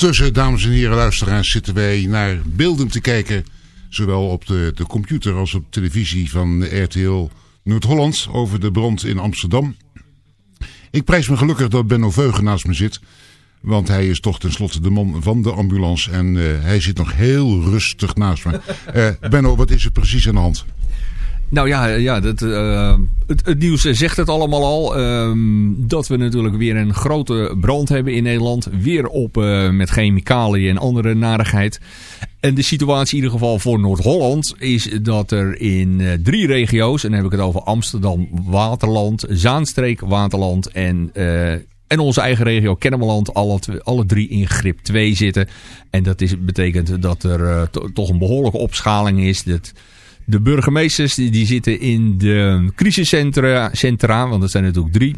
Ondertussen, dames en heren luisteraars, zitten wij naar beelden te kijken. Zowel op de, de computer als op televisie van RTL Noord-Holland over de brand in Amsterdam. Ik prijs me gelukkig dat Benno Veugen naast me zit. Want hij is toch tenslotte de man van de ambulance. En eh, hij zit nog heel rustig naast me. Eh, Benno, wat is er precies aan de hand? Nou ja, ja dat, eh, het, nieuws zegt het allemaal al. ehm, dat we natuurlijk weer een grote brand hebben in Nederland. Weer op eh, met chemicaliën en andere narigheid. En de situatie in ieder geval voor Noord-Holland is dat er in eh, drie regio's... en dan heb ik het over Amsterdam, Waterland, Zaanstreek, Waterland en... en onze eigen regio Kennemerland alle, alle drie in grip 2 zitten. En dat is, betekent dat er to- toch een behoorlijke opschaling is. Dat de burgemeesters die, zitten in de crisiscentra, centra, want dat zijn natuurlijk drie.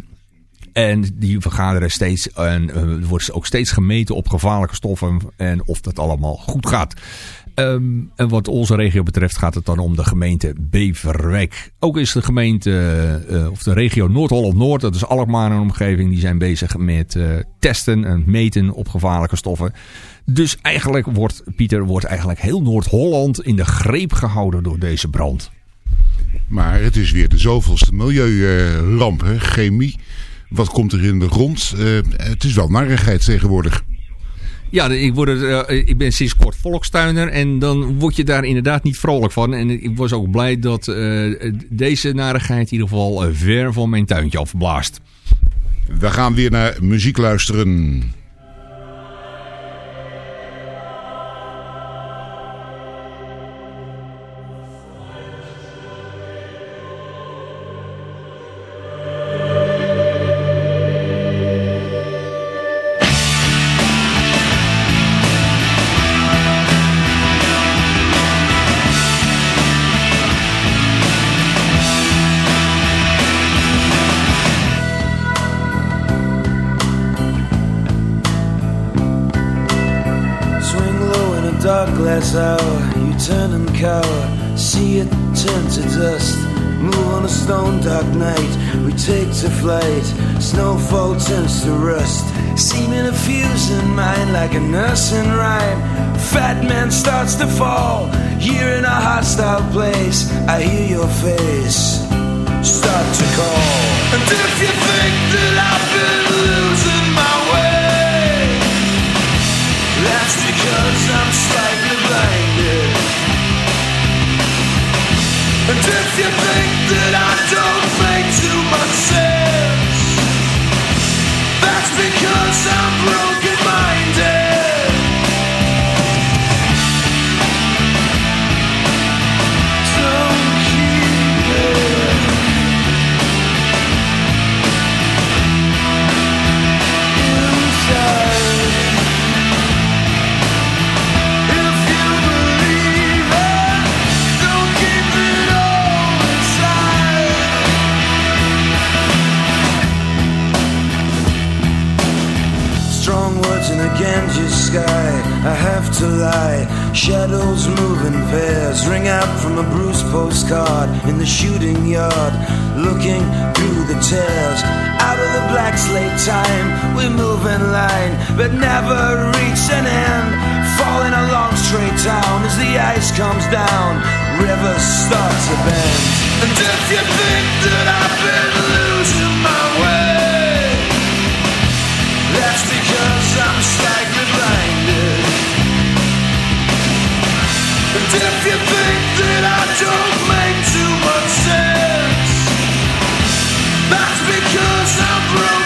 En die vergaderen steeds en er wordt ook steeds gemeten op gevaarlijke stoffen en of dat allemaal goed gaat. Ehm, en wat onze regio betreft gaat het dan om de gemeente Beverwijk. Ook is de gemeente, eh, of de regio Noord-Holland-Noord, dat is Alkmaar en omgeving, die zijn bezig met eh, testen en meten op gevaarlijke stoffen. Dus eigenlijk wordt, Pieter, wordt eigenlijk heel Noord-Holland in de greep gehouden door deze brand. Maar het is weer de zoveelste milieuramp, hè? chemie. Wat komt er in de grond? Eh, het is wel narigheid tegenwoordig. Ja, ik, word er, eh, ik ben sinds kort volkstuiner en dan word je daar inderdaad niet vrolijk van. En ik was ook blij dat eh, deze narigheid in ieder geval ver van mijn tuintje afblaast. We gaan weer naar muziek luisteren. Snowfall turns to rust. Seeming a fuse in mind like a nursing rhyme. Fat man starts to fall, here in a hostile place, I hear your face start to call. And if you think that I've been losing my way, that's because I'm slightly blinded. And if you think that I don't make too much sense, because I'm broken Ganges sky. I have to lie. Shadows move in pairs. Ring out from a bruised postcard in the shooting yard. Looking through the tears. Out of the black slate time, we move in line, but never reach an end. Falling along straight down as the ice comes down. Rivers start to bend. And if you think that I've been losing my way. That's because I'm broken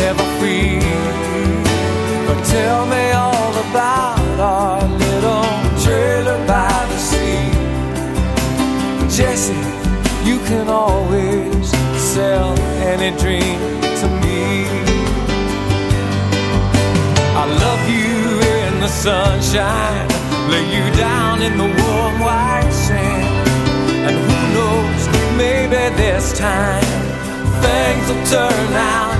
Never free. But tell me all about our little trailer by the sea. Jesse, you can always sell any dream to me. I love you in the sunshine, lay you down in the warm white sand. And who knows, maybe this time things will turn out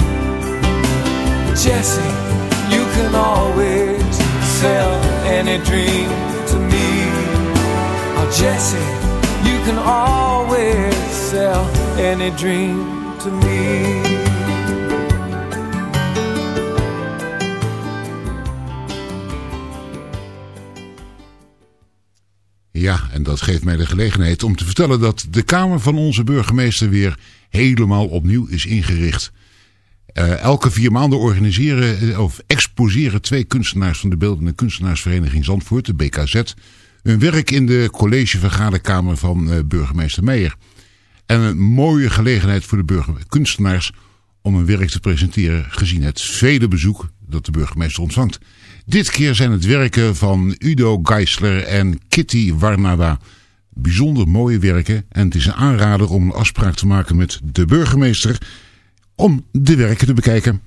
Jesse, you can always sell any dream to me. Oh, Jesse, you can always sell any dream to me. Ja, en dat geeft mij de gelegenheid om te vertellen dat de Kamer van onze burgemeester weer helemaal opnieuw is ingericht. Eh, elke vier maanden organiseren eh, of exposeren twee kunstenaars van de Beeldende Kunstenaarsvereniging Zandvoort, de BKZ, hun werk in de collegevergaderkamer van eh, burgemeester Meijer. En een mooie gelegenheid voor de kunstenaars om hun werk te presenteren gezien het vele bezoek dat de burgemeester ontvangt. Dit keer zijn het werken van Udo Geisler en Kitty Warnada. Bijzonder mooie werken en het is een aanrader om een afspraak te maken met de burgemeester om de werken te bekijken.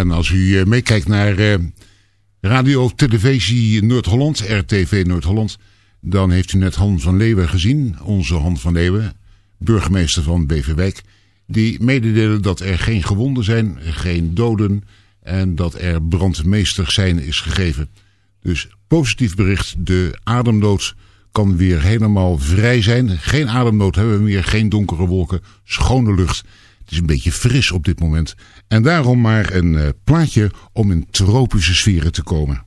En als u eh, meekijkt naar eh, radio, televisie Noord-Holland, RTV Noord-Holland... dan heeft u net Han van Leeuwen gezien, onze Han van Leeuwen... burgemeester van Beverwijk... die mededelen dat er geen gewonden zijn, geen doden... en dat er brandmeester zijn is gegeven... Dus positief bericht, de ademnood kan weer helemaal vrij zijn. Geen ademnood hebben we meer, geen donkere wolken, schone lucht. Het is een beetje fris op dit moment. En daarom maar een eh, plaatje om in tropische sferen te komen.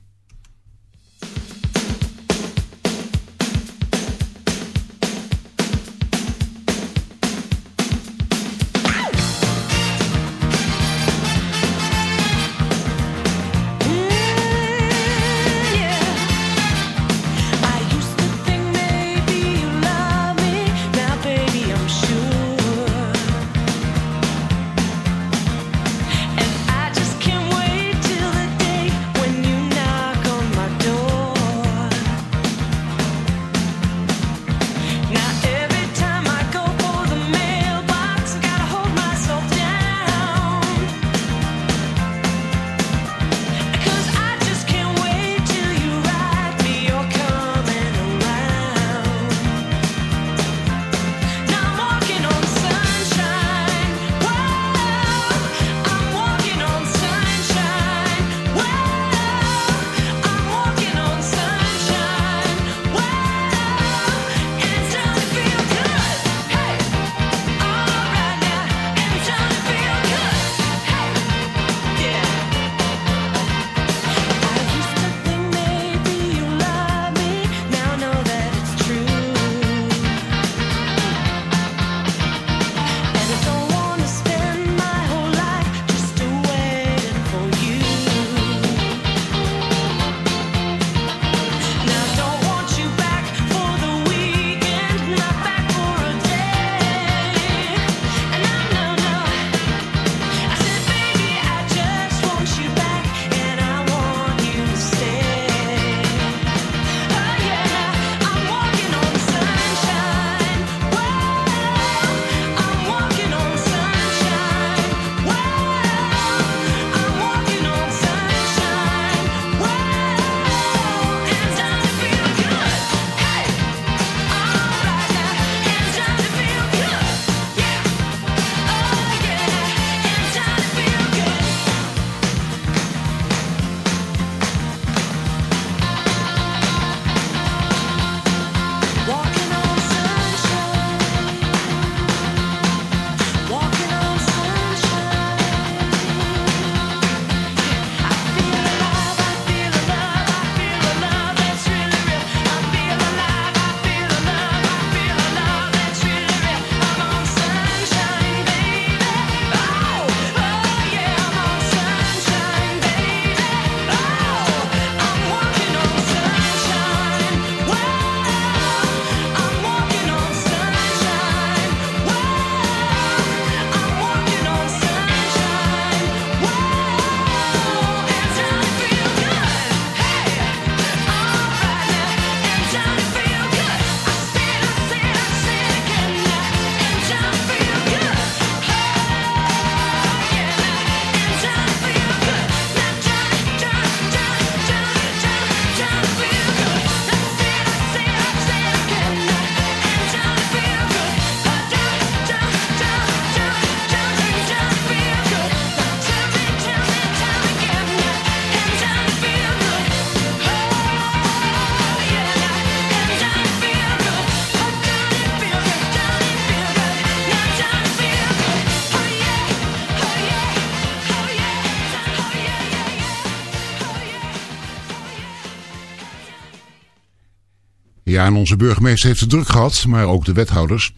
En onze burgemeester heeft het druk gehad, maar ook de wethouders.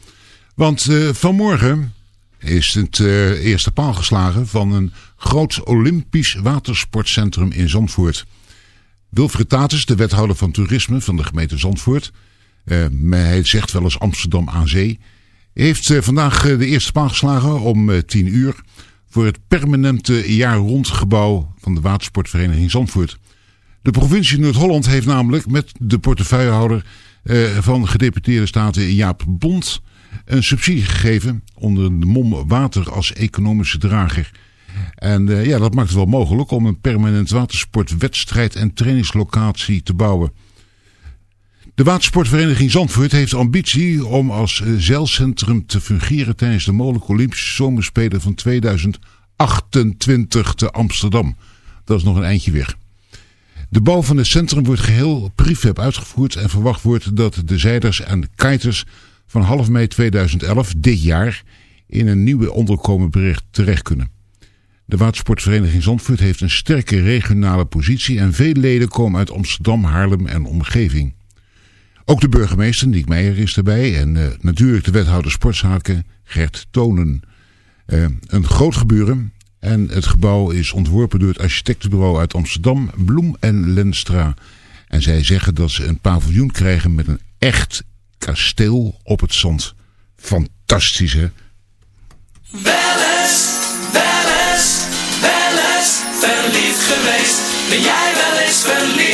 Want eh, vanmorgen is het eh, eerste paal geslagen van een groot Olympisch watersportcentrum in Zandvoort. Wilfried Tatis, de wethouder van toerisme van de gemeente Zandvoort... Eh, hij zegt wel eens Amsterdam aan zee... heeft vandaag de eerste paal geslagen om 10 uur... voor het permanente jaar-rond gebouw van de watersportvereniging Zandvoort... De provincie Noord-Holland heeft namelijk met de portefeuillehouder eh, van gedeputeerde staten Jaap Bond een subsidie gegeven onder de mom water als economische drager. En eh, ja, dat maakt het wel mogelijk om een permanent watersportwedstrijd en trainingslocatie te bouwen. De watersportvereniging Zandvoort heeft ambitie om als eh, zeilcentrum te fungeren tijdens de mogelijke Olympische Zomerspelen van 2028 te Amsterdam. Dat is nog een eindje weg. De bouw van het centrum wordt geheel prefab uitgevoerd en verwacht wordt dat de zijders en kiters van half mei 2011, dit jaar, in een nieuwe onderkomen terecht kunnen. De watersportvereniging Zandvoort heeft een sterke regionale positie en veel leden komen uit Amsterdam, Haarlem en omgeving. Ook de burgemeester, Niek Meijer, is erbij en uh, natuurlijk de wethouder sportzaken, Gert Tonen. Uh, een groot gebeuren en het gebouw is ontworpen door het architectenbureau uit Amsterdam, Bloem en Lenstra. En zij zeggen dat ze een paviljoen krijgen met een echt kasteel op het zand. Fantastisch hè? Eens, wel eens verliefd geweest. Ben jij wel eens verliefd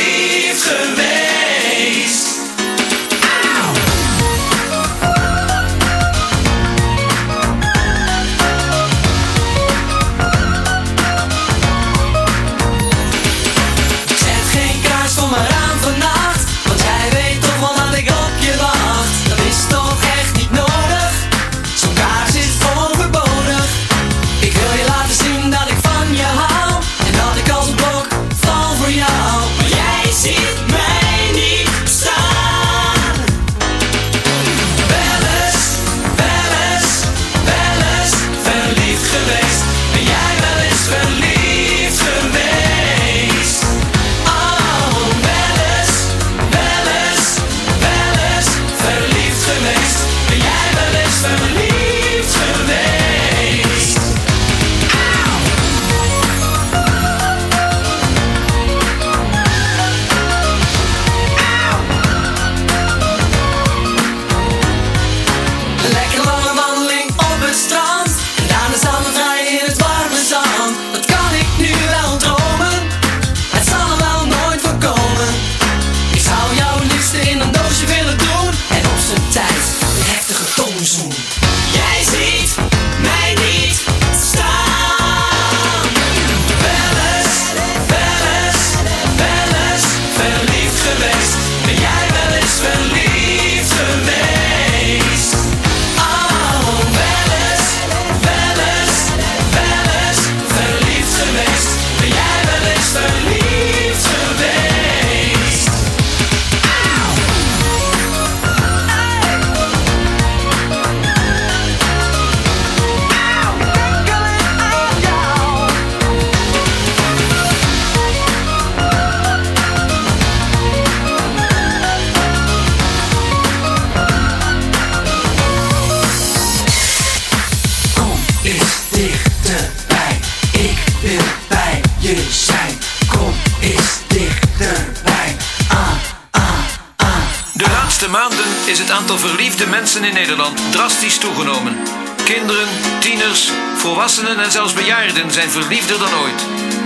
maanden is het aantal verliefde mensen in Nederland drastisch toegenomen. Kinderen, tieners, volwassenen en zelfs bejaarden zijn verliefder dan ooit.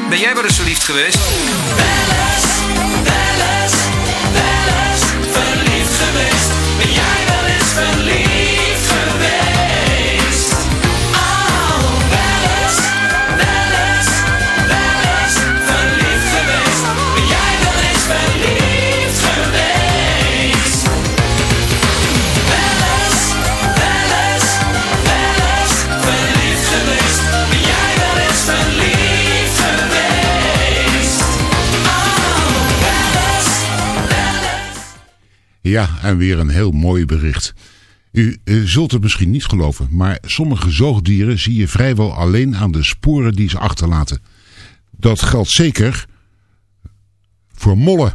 Ben jij wel eens verliefd geweest? Verliefd geweest. Ben jij wel eens verliefd Ja, en weer een heel mooi bericht. U zult het misschien niet geloven, maar sommige zoogdieren zie je vrijwel alleen aan de sporen die ze achterlaten. Dat geldt zeker voor mollen.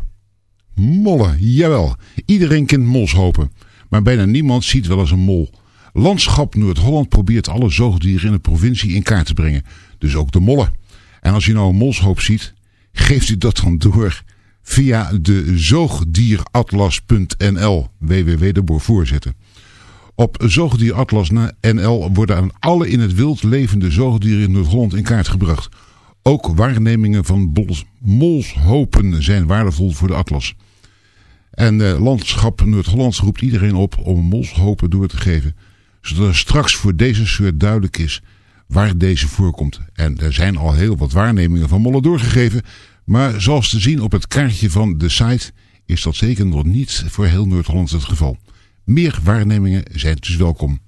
Mollen, jawel. Iedereen kent molshopen, maar bijna niemand ziet wel eens een mol. Landschap Noord-Holland probeert alle zoogdieren in de provincie in kaart te brengen, dus ook de mollen. En als u nou een molshoop ziet, geeft u dat dan door via de zoogdieratlas.nl, www. Op zoogdieratlas.nl worden aan alle in het wild levende zoogdieren in Noord-Holland in kaart gebracht. Ook waarnemingen van molshopen zijn waardevol voor de atlas. En eh, Landschap Noord-Holland roept iedereen op om molshopen door te geven. Zodat er straks voor deze soort duidelijk is waar deze voorkomt. En er zijn al heel wat waarnemingen van mollen doorgegeven. Maar zoals te zien op het kaartje van de site is dat zeker nog niet voor heel Noord-Holland het geval. Meer waarnemingen zijn dus welkom.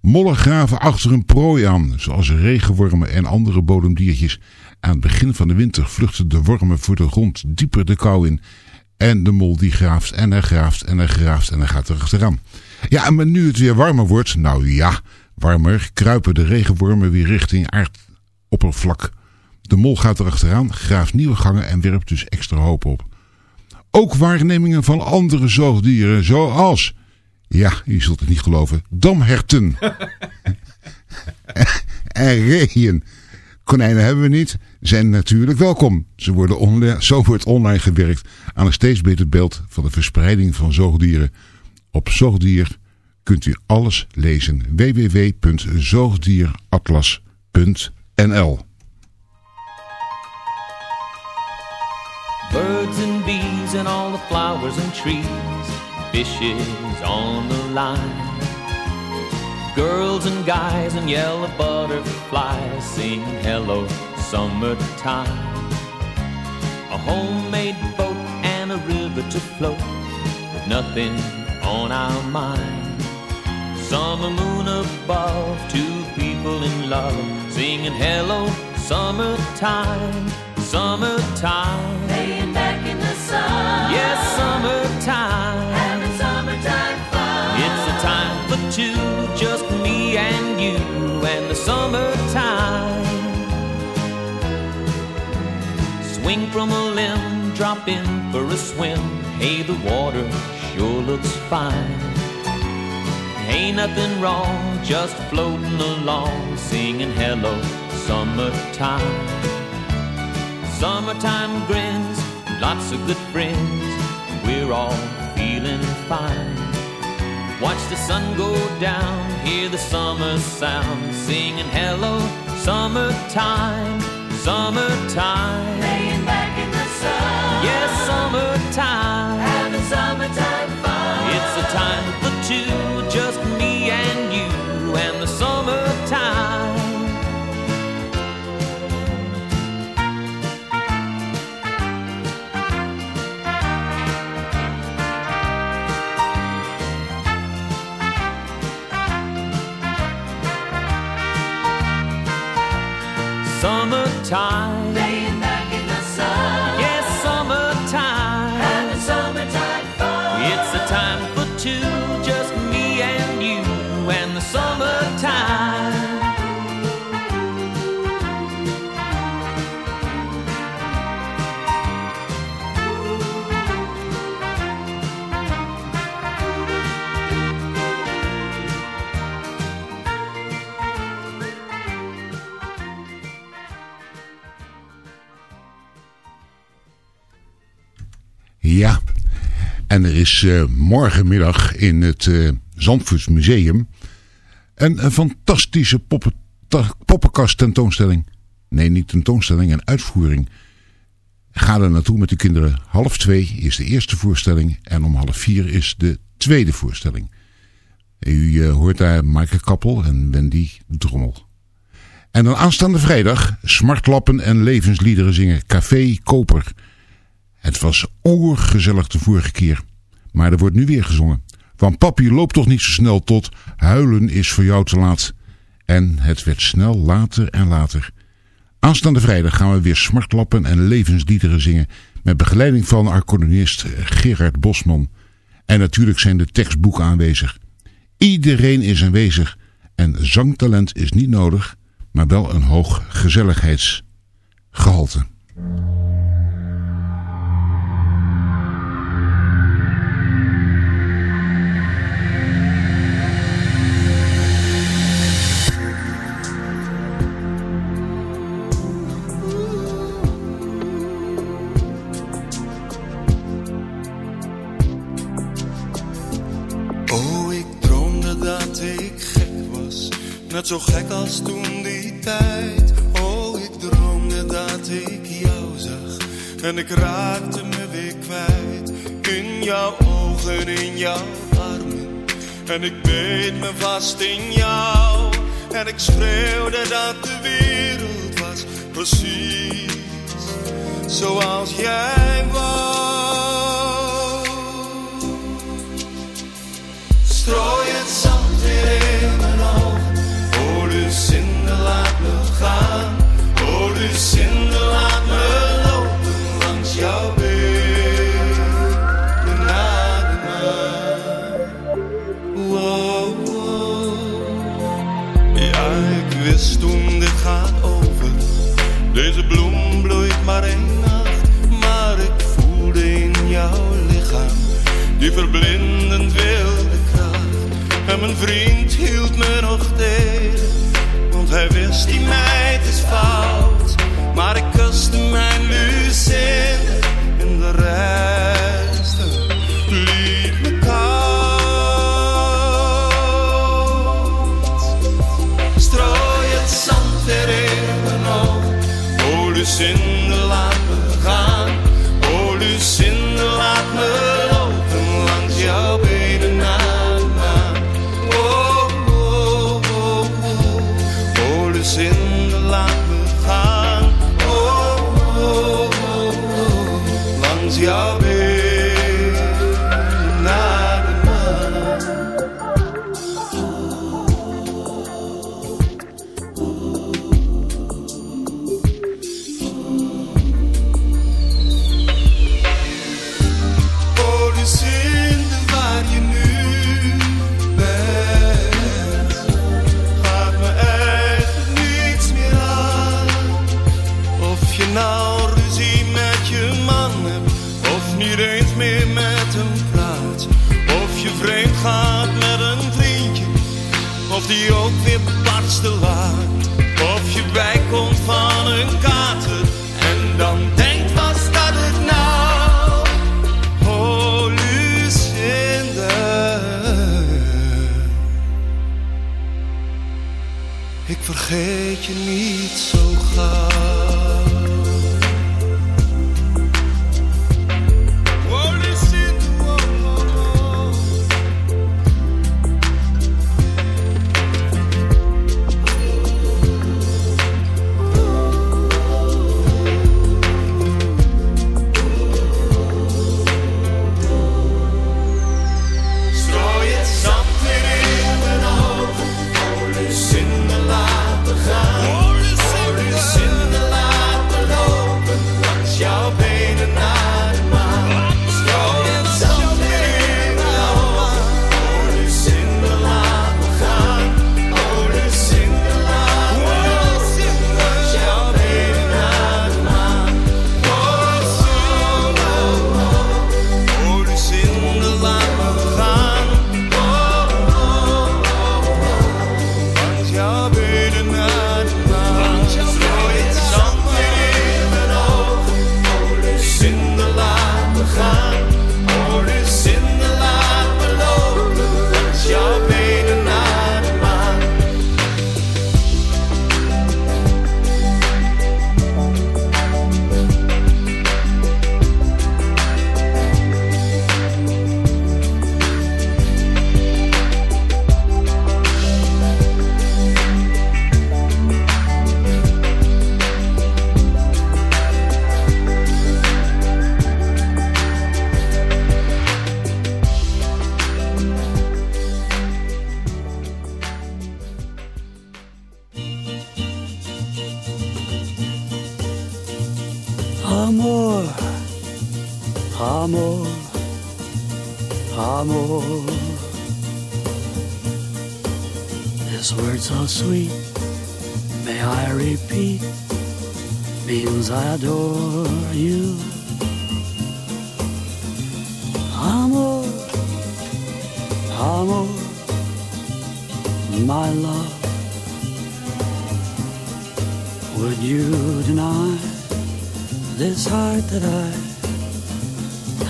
Mollen graven achter een prooi aan, zoals regenwormen en andere bodemdiertjes. Aan het begin van de winter vluchten de wormen voor de grond dieper de kou in. En de mol die graaft en hij graaft en hij graaft en hij gaat er achteraan. Ja, maar nu het weer warmer wordt, nou ja, warmer, kruipen de regenwormen weer richting aardoppervlak. De mol gaat er achteraan, graaft nieuwe gangen en werpt dus extra hoop op. Ook waarnemingen van andere zoogdieren, zoals... Ja, je zult het niet geloven. Damherten. en reeën. Konijnen hebben we niet. Zijn natuurlijk welkom. Ze worden zo wordt online gewerkt aan een steeds beter beeld van de verspreiding van zoogdieren. Op zoogdier kunt u alles lezen. www.zoogdieratlas.nl Birds and bees and all the flowers and trees, fishes on the line. Girls and guys and yellow butterflies sing hello summertime. A homemade boat and a river to float with nothing on our mind. Summer moon above, two people in love singing hello summertime, summertime. Laying back in the sun. Yes, summertime. Having summertime fun. It's a time for two, just me and you and the summertime. Swing from a limb, drop in for a swim. Hey, the water sure looks fine. Ain't nothing wrong, just floating along, singing hello, summertime. Summertime grins, lots of good friends, we're all feeling fine. Watch the sun go down, hear the summer sound, singing hello, summertime, summertime. Laying back in the sun. Yes, summertime. Having summertime is eh, morgenmiddag in het eh Zandvoorts Museum een, een fantastische poppen, poppenkast tentoonstelling. Nee, niet tentoonstelling, een uitvoering. Ga er naartoe met de kinderen. Half twee is de eerste voorstelling en om half vier is de tweede voorstelling. U eh, hoort daar Maaike Kappel en Wendy Drommel. En dan aanstaande vrijdag smartlappen en levensliederen zingen Café Koper. Het was oergezellig de vorige keer. Maar er wordt nu weer gezongen. Want papi loopt toch niet zo snel tot huilen is voor jou te laat. En het werd snel later en later. Aanstaande vrijdag gaan we weer smartlappen en levensliederen zingen. Met begeleiding van accordeonist Gerard Bosman. En natuurlijk zijn de tekstboeken aanwezig. Iedereen is aanwezig. En zangtalent is niet nodig. Maar wel een hoog gezelligheidsgehalte. zo gek als toen die tijd. Oh, ik droomde dat ik jou zag. En ik raakte me weer kwijt. In jouw ogen, in jouw armen. En ik beet me vast in jou. En ik schreeuwde dat de wereld was. Precies zoals jij was. Strooi het zand weer in mijn ogen. Lucinda, laat me gaan. Oh, Lucinda, laat me lopen langs jouw beeld. De mij. Wow, wow. Ja, ik wist toen dit gaat over. Deze bloem bloeit maar één nacht. Maar ik voelde in jouw lichaam die verblindend wilde kracht. En mijn vriend hield me nog tegen hij wist die meid is fout, maar ik kuste mijn Lucille.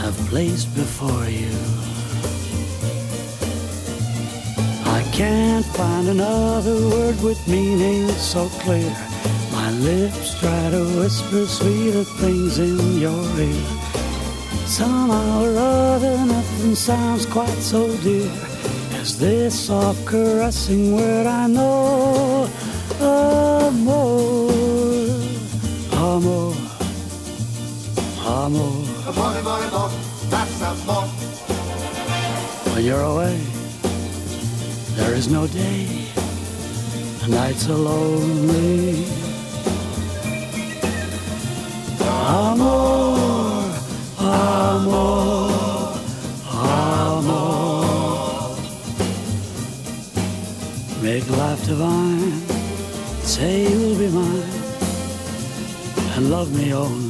have placed before you. I can't find another word with meaning so clear. My lips try to whisper sweeter things in your ear. Somehow or other, nothing sounds quite so dear as this soft caressing word I know. Amor, amor, amor. When you're away, there is no day. The nights are lonely. Amor, amor, amor. Make life divine. Say you'll be mine and love me only.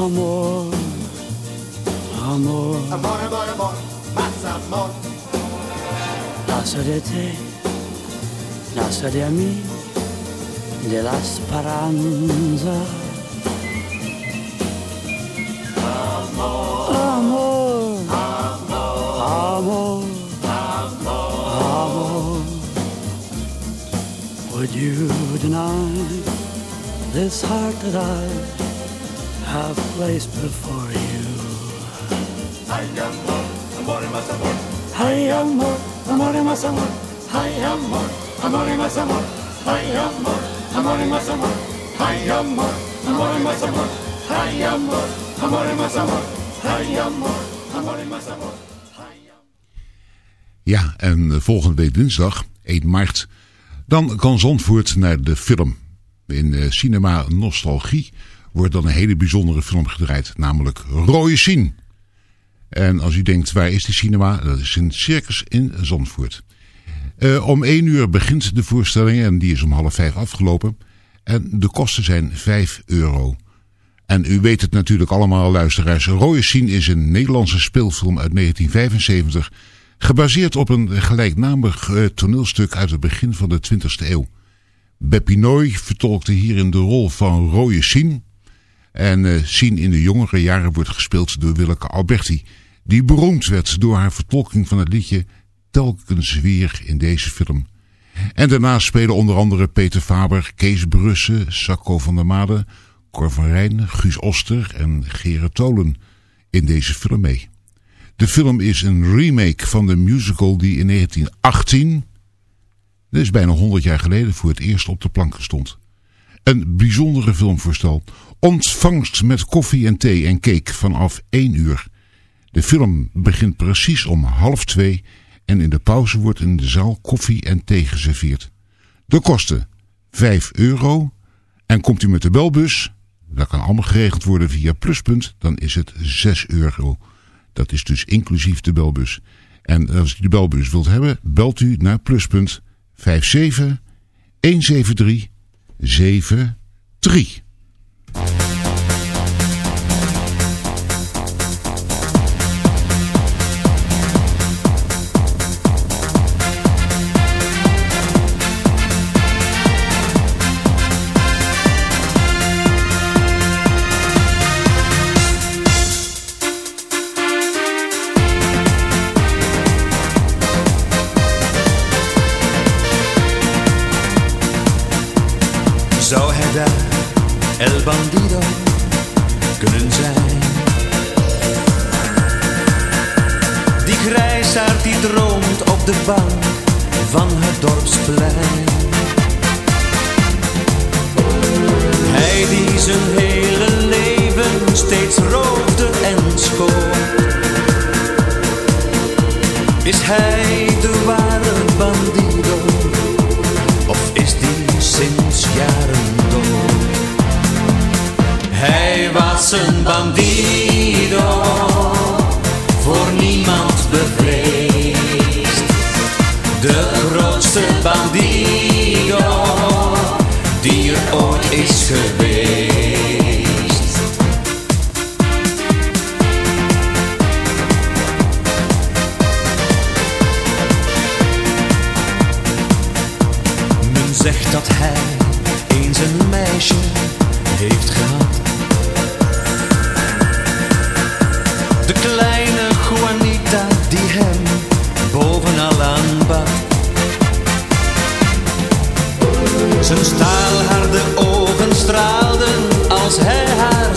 Amor, amor, amor. Amore, amore, that's amor. De te, de mí, de la esperanza. Amor, amor, amor, amor. Would you deny this heart that I have placed before you? Ay, amor, amore, más amor. Hey, amor, amor, más amor. Ay, amor, amore, más amor. Ay, amor, amore, más amor. Ay, amor, amore, más amor. Ay, amor, amore, más amor. Ay, amor, amore, más amor. Ja, en volgende week dinsdag, 1 maart, dan kan Zandvoort naar de film. In eh, Cinema Nostalgie wordt dan een hele bijzondere film gedraaid, namelijk Rode Sien. En als u denkt, waar is die cinema? Dat is in Circus in Zandvoort. Eh, om 1 uur begint de voorstelling en die is om half 5 afgelopen. En de kosten zijn 5 euro. En u weet het natuurlijk allemaal, luisteraars. Rode Sien is een Nederlandse speelfilm uit 1975... gebaseerd op een gelijknamig eh, toneelstuk uit het begin van de 20e eeuw. Beppie vertolkte hierin de rol van Rode Sien... En eh Sien in de jongere jaren wordt gespeeld door Willeke Alberti. Die beroemd werd door haar vertolking van het liedje Telkens weer in deze film. En daarnaast spelen onder andere Peter Faber, Kees Brussen, Sacco van der Made, Cor van Rijn, Guus Oster en Gerard Tolen in deze film mee. De film is een remake van de musical die in 1918, dat is bijna 100 jaar geleden, voor het eerst op de planken stond. Een bijzondere filmvoorstel. Ontvangst met koffie en thee en cake vanaf 1 uur. De film begint precies om half 2 en in de pauze wordt in de zaal koffie en thee geserveerd. De kosten 5 euro en komt u met de belbus, dat kan allemaal geregeld worden via Pluspunt, dan is het 6 euro. Dat is dus inclusief de belbus. En als u de belbus wilt hebben, belt u naar Pluspunt 57 173 73.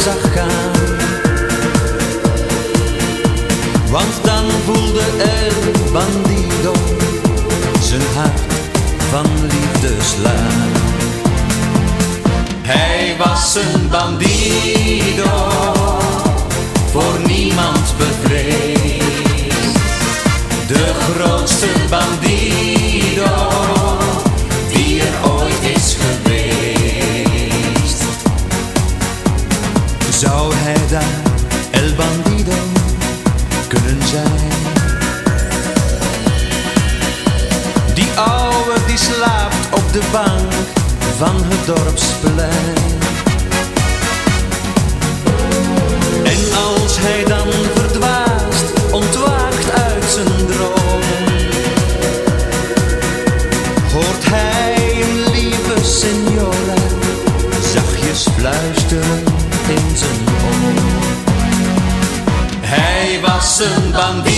Zag gaan. Want dan voelde El Bandido zijn hart van liefde slaan. Hij was een bandido, voor niemand bevreesd. De grootste bandido die er ooit is geweest. Zou hij daar El Bandido kunnen zijn? Die ouwe die slaapt op de bank van het dorpsplein. En als hij dan bam,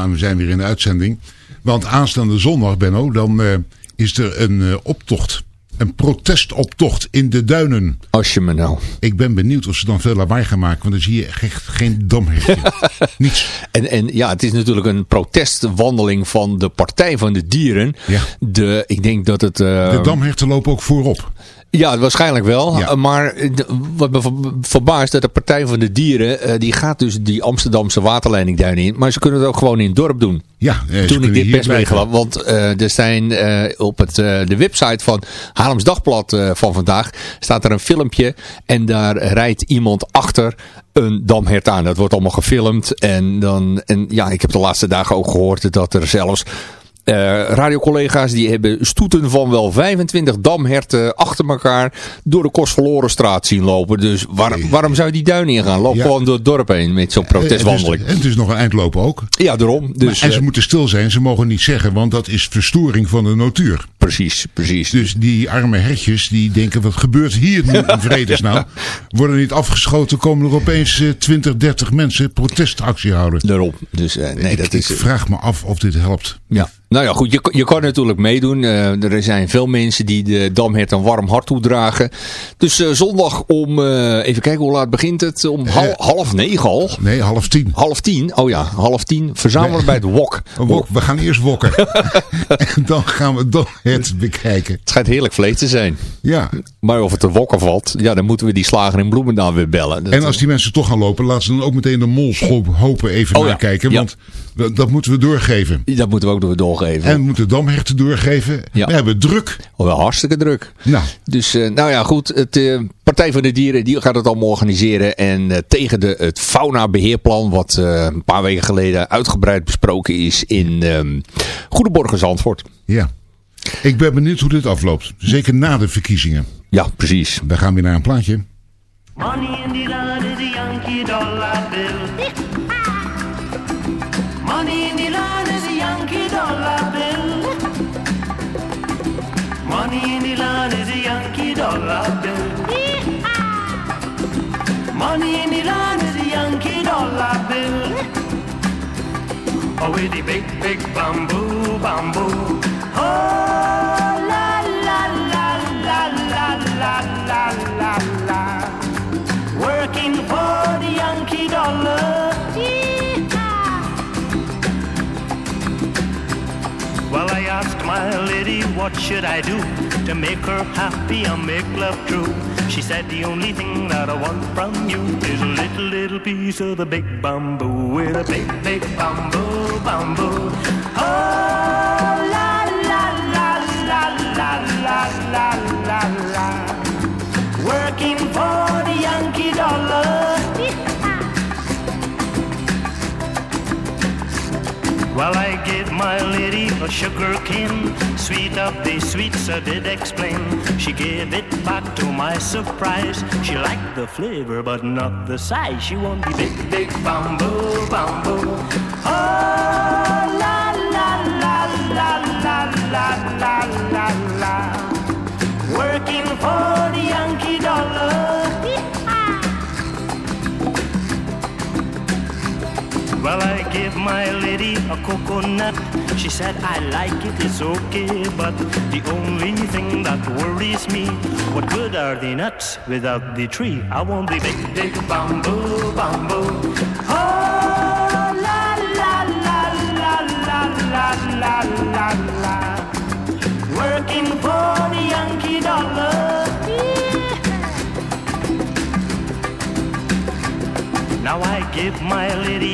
Ja, en we zijn weer in de uitzending. Want aanstaande zondag, Benno, dan eh, is er een eh, optocht. Een protestoptocht in de duinen. Als je me nou. Ik ben benieuwd of ze dan veel lawaai gaan maken. Want dan zie je echt geen damhertje. Niets. En, en ja, het is natuurlijk een protestwandeling van de Partij van de Dieren. Ja. De, ik denk dat het... eh, De damherten lopen ook voorop. Ja, waarschijnlijk wel. Ja. Uh, Maar eh, wat me ver- verbaast dat de Partij van de Dieren, eh, die gaat dus die Amsterdamse waterleidingduin in. Maar ze kunnen het ook gewoon in het dorp doen. Ja, eh, Toen ik dit best meegelap. Want eh, er zijn eh, op het, eh, de website van Haarlems Dagblad eh, van vandaag staat er een filmpje. En daar rijdt iemand achter een damhert aan. Dat wordt allemaal gefilmd. En, dan, en ja, ik heb de laatste dagen ook gehoord dat er zelfs... eh, radiocollega's die hebben stoeten van wel 25 damherten achter elkaar door de Kostverlorenstraat zien lopen. Dus waar- waarom zou je die duin in gaan? Loop Ja. gewoon door het dorp heen met zo'n Eh, het is- protestwandeling. En het is nog een eindlopen ook. Ja, daarom. Dus, Maar- en ze eh, moeten stil zijn. Ze mogen niet zeggen, want dat is verstoring van de natuur. Precies, precies. Dus die arme hertjes die denken, wat gebeurt hier nu in vredesnaam? Worden niet afgeschoten, komen er opeens eh, 20, 30 mensen protestactie houden. Daarom. Dus eh, nee, ik, dat is... ik vraag me af of dit helpt. Ja. Nou ja, goed, je, je kan natuurlijk meedoen. Eh, er zijn veel mensen die de Damhert een warm hart toedragen. Dus eh, zondag om, eh, even kijken hoe laat begint het? Om hal- half negen al? Nee, half tien. Half tien? Oh ja, half tien. Verzamelen bij het wok. We gaan eerst wokken. en dan gaan we dan het bekijken. Het schijnt heerlijk vlees te zijn. Ja. Maar of het te wokken valt, ja, dan moeten we die slager in Bloemendaal weer bellen. Dat- En als die mensen toch gaan lopen, laten ze dan ook meteen de molshopen even Oh nakijken. ja. Want dat, dat moeten we doorgeven. Dat moeten we ook door- doorgeven. En we moeten damherten doorgeven. Ja. We hebben druk. Oh, wel hartstikke druk. Nou, Dus eh, nou ja, goed. Het eh, Partij van de Dieren die gaat het allemaal organiseren. En eh, tegen de, het faunabeheerplan, wat eh, een paar weken geleden uitgebreid besproken is in ehm Goedeborgen Zandvoort. ja. Ik ben benieuwd hoe dit afloopt. Zeker na de verkiezingen. Ja, precies. We gaan weer naar een plaatje. Money in the land is a Yankee dollar bill. Oh, with the big, big bamboo, bamboo. Oh, la, la, la, la, la, la, la, la, la. Working for the Yankee dollar. Well, I asked my lady, what should I do to make her happy and make love true? She said, the only thing that I want from you is a little, little piece of the big bamboo with a big, big bamboo, bamboo. Oh, la, la, la, la, la, la, la, la, la. Working for the Yankee dollar. Well, I gave my lady a sugar cane, sweet of the sweets I did explain. She gave it back to my surprise. She liked the flavor, but not the size. She want the big, big bamboo, bamboo. Oh, la, la, la, la, la, la, la, la, la. Working for the Yankee Well, I gave my lady a coconut. She said, I like it, it's okay. But the only thing that worries me, what good are the nuts without the tree? I want the big, big bamboo, bamboo.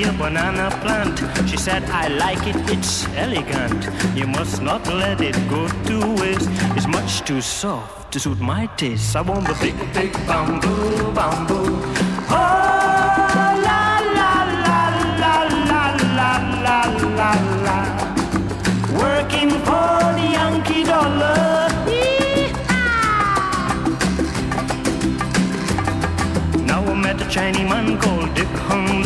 A banana plant. She said, I like it, it's elegant. You must not let it go to waste. It's much too soft to suit my taste. I want the big, big bamboo, bamboo. Oh, la, la, la, la, la, la, la, la, la. Working for the Yankee dollar. Now I met a Chinese man called Dick Hung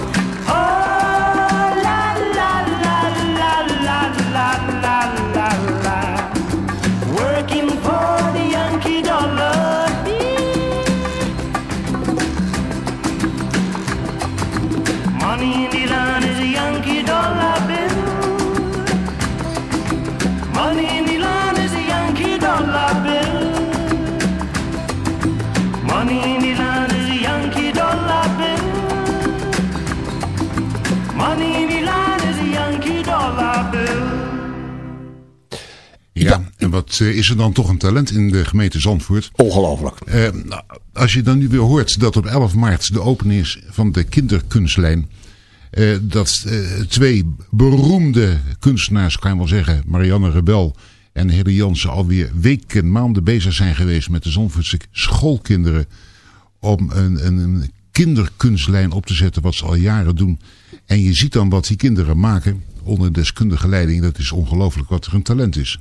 Eh, is er dan toch een talent in de gemeente Zandvoort? Ongelooflijk. Eh, nou, als je dan nu weer hoort dat op 11 maart de opening is van de kinderkunstlijn. eh, dat twee beroemde kunstenaars, kan je wel zeggen, Marianne Rebel en Hille Jansen, alweer weken, maanden bezig zijn geweest met de Zandvoortse schoolkinderen. Om een, een, een kinderkunstlijn op te zetten, wat ze al jaren doen. En je ziet dan wat die kinderen maken onder deskundige leiding. Dat is ongelooflijk wat er een talent is.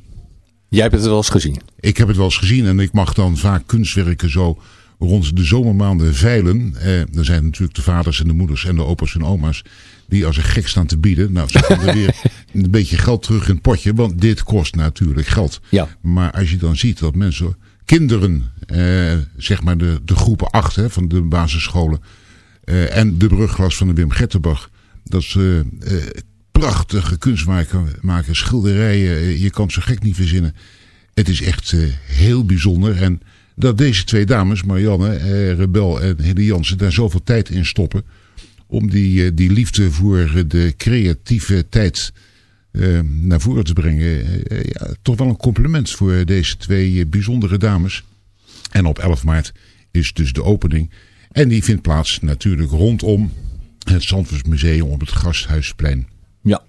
Jij hebt het wel eens gezien. Ik heb het wel eens gezien en ik mag dan vaak kunstwerken zo rond de zomermaanden veilen. Eh, er zijn natuurlijk de vaders en de moeders en de opa's en oma's die als een gek staan te bieden. Nou, ze krijgen weer een beetje geld terug in het potje, want dit kost natuurlijk geld. Ja. Maar als je dan ziet dat mensen, kinderen, eh, zeg maar de, de groepen 8 hè, van de basisscholen eh, en de brugglas van de Wim Gettenbach, dat ze eh, prachtige kunstwerken maken, schilderijen, eh, je kan zo gek niet verzinnen. Het is echt eh, heel bijzonder en dat deze twee dames, Marianne eh, Rebel en Hille Jansen, daar zoveel tijd in stoppen. Om die, die liefde voor de creatieve tijd naar voren te brengen. Ja, toch wel een compliment voor deze twee bijzondere dames. En op 11 maart is dus de opening. En die vindt plaats natuurlijk rondom het Zandvoortsmuseum op het Gasthuisplein. Ja,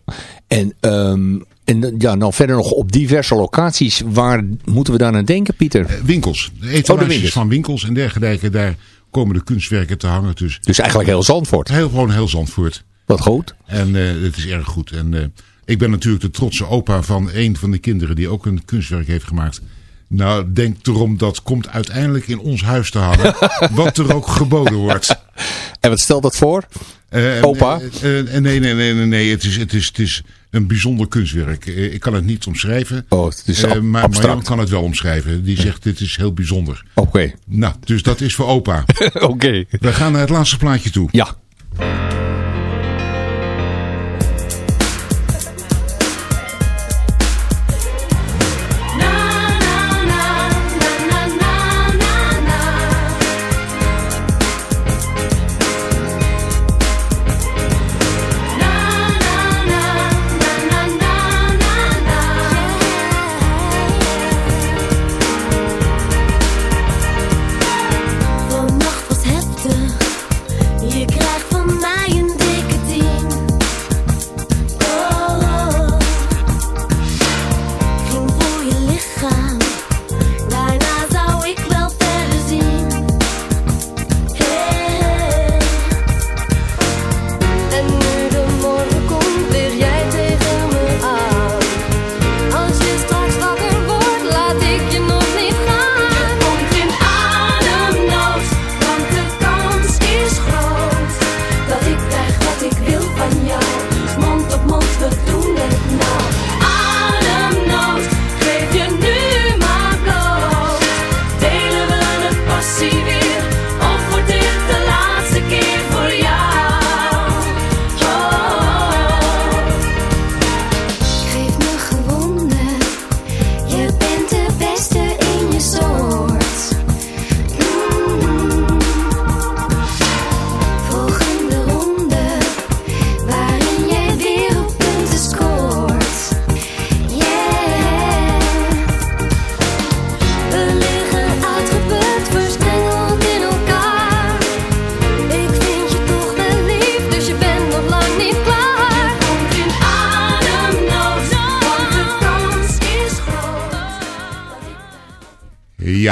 en, ehm, en ja, nou verder nog op diverse locaties. Waar moeten we daar aan denken, Pieter? Eh, winkels. De Oh, etalages winkels. van winkels en dergelijke. Daar komen de kunstwerken te hangen. Dus, Dus eigenlijk heel Zandvoort. Heel, gewoon heel Zandvoort. Wat goed. En eh, het is erg goed. En eh, ik ben natuurlijk de trotse opa van een van de kinderen die ook een kunstwerk heeft gemaakt. Nou, denk erom, dat komt uiteindelijk in ons huis te hangen. wat er ook geboden wordt. En wat stelt dat voor? Eh, Opa? eh, nee, nee, nee, nee, nee. Het is, het is, het is een bijzonder kunstwerk. Ik kan het niet omschrijven. Oh, het is ab- maar. Marjan kan het wel omschrijven. Die zegt, dit is heel bijzonder. Oké. Nou, dus dat is voor opa. Oké. We gaan naar het laatste plaatje toe. Ja.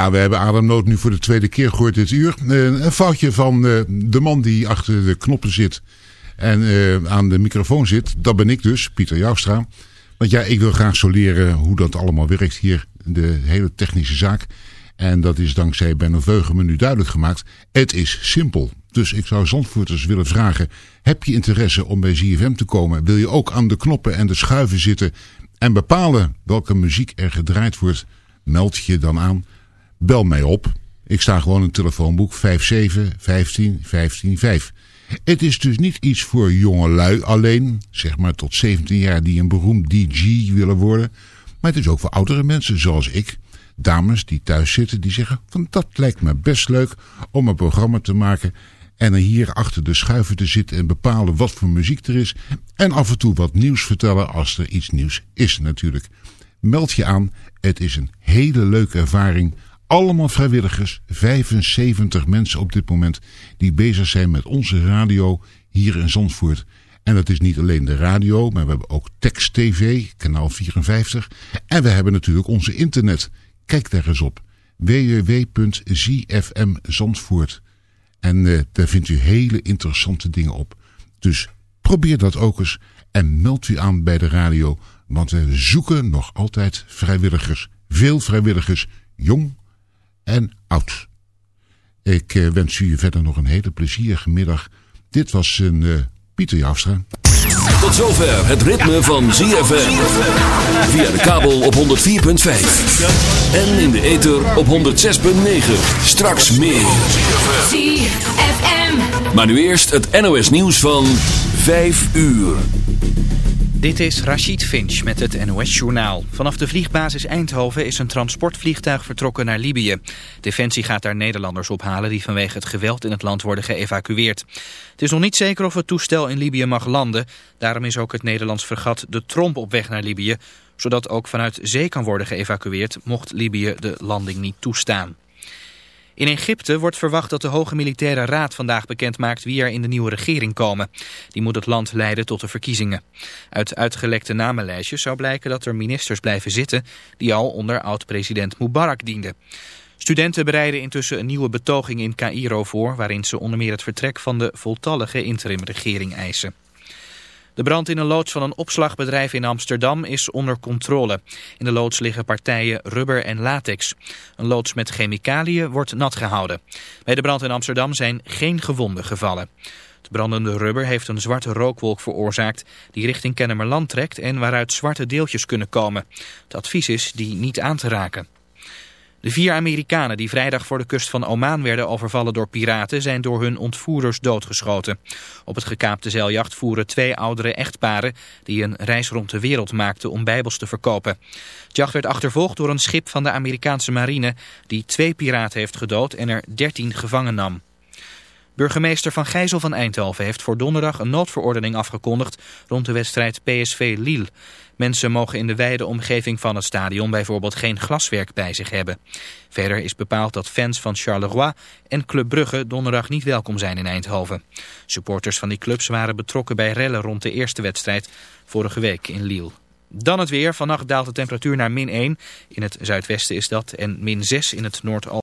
Ja, we hebben ademnood nu voor de tweede keer gehoord dit uur. Eh, een foutje van eh, de man die achter de knoppen zit en eh, aan de microfoon zit. Dat ben ik dus, Pieter Joustra. Want ja, ik wil graag zo leren hoe dat allemaal werkt hier, de hele technische zaak. En dat is dankzij Benno me nu duidelijk gemaakt. Het is simpel. Dus ik zou Zandvoorters willen vragen, heb je interesse om bij ZFM te komen? Wil je ook aan de knoppen en de schuiven zitten en bepalen welke muziek er gedraaid wordt? Meld je dan aan. Bel mij op. Ik sta gewoon in het telefoonboek 57 15 15 5. Het is dus niet iets voor jonge lui alleen, zeg maar tot 17 jaar die een beroemd DJ willen worden. Maar het is ook voor oudere mensen zoals ik. Dames die thuis zitten die zeggen van dat lijkt me best leuk om een programma te maken. En er hier achter de schuiven te zitten en bepalen wat voor muziek er is. En af en toe wat nieuws vertellen als er iets nieuws is natuurlijk. Meld je aan. Het is een hele leuke ervaring. Allemaal vrijwilligers. 75 mensen op dit moment die bezig zijn met onze radio hier in Zandvoort. En dat is niet alleen de radio, maar we hebben ook Text TV, kanaal 54. En we hebben natuurlijk onze internet. Kijk daar eens op. www.zfmzandvoort. En eh, daar vindt u hele interessante dingen op. Dus probeer dat ook eens en meld u aan bij de radio. Want we zoeken nog altijd vrijwilligers. Veel vrijwilligers, jong en oud. Ik eh, wens u verder nog een hele plezierige middag. Dit was een eh, Pieter Jouwstra. Tot zover het ritme van ZFM. Via de kabel op 104.5. En in de ether op 106.9. Straks meer. ZFM. Maar nu eerst het NOS nieuws van 5 uur. Dit is Rachid Finch met het NOS-journaal. Vanaf de vliegbasis Eindhoven is een transportvliegtuig vertrokken naar Libië. Defensie gaat daar Nederlanders ophalen die vanwege het geweld in het land worden geëvacueerd. Het is nog niet zeker of het toestel in Libië mag landen. Daarom is ook het Nederlands fregat de Tromp op weg naar Libië... zodat ook vanuit zee kan worden geëvacueerd mocht Libië de landing niet toestaan. In Egypte wordt verwacht dat de Hoge Militaire Raad vandaag bekendmaakt wie er in de nieuwe regering komen. Die moet het land leiden tot de verkiezingen. Uit uitgelekte namenlijstjes zou blijken dat er ministers blijven zitten die al onder oud-president Mubarak dienden. Studenten bereiden intussen een nieuwe betoging in Cairo voor... waarin ze onder meer het vertrek van de voltallige interimregering eisen. De brand in een loods van een opslagbedrijf in Amsterdam is onder controle. In de loods liggen partijen rubber en latex. Een loods met chemicaliën wordt nat gehouden. Bij de brand in Amsterdam zijn geen gewonden gevallen. Het brandende rubber heeft een zwarte rookwolk veroorzaakt die richting Kennemerland trekt en waaruit zwarte deeltjes kunnen komen. Het advies is die niet aan te raken. De vier Amerikanen die vrijdag voor de kust van Oman werden overvallen door piraten zijn door hun ontvoerders doodgeschoten. Op het gekaapte zeiljacht voeren twee oudere echtparen die een reis rond de wereld maakten om bijbels te verkopen. Het jacht werd achtervolgd door een schip van de Amerikaanse marine die twee piraten heeft gedood en er dertien gevangen nam. Burgemeester Van Gijzel van Eindhoven heeft voor donderdag een noodverordening afgekondigd rond de wedstrijd PSV Lille. Mensen mogen in de wijde omgeving van het stadion bijvoorbeeld geen glaswerk bij zich hebben. Verder is bepaald dat fans van Charleroi en Club Brugge donderdag niet welkom zijn in Eindhoven. Supporters van die clubs waren betrokken bij rellen rond de eerste wedstrijd vorige week in Lille. Dan het weer. Vannacht daalt de temperatuur naar min 1. In het zuidwesten is dat en min 6 in het noord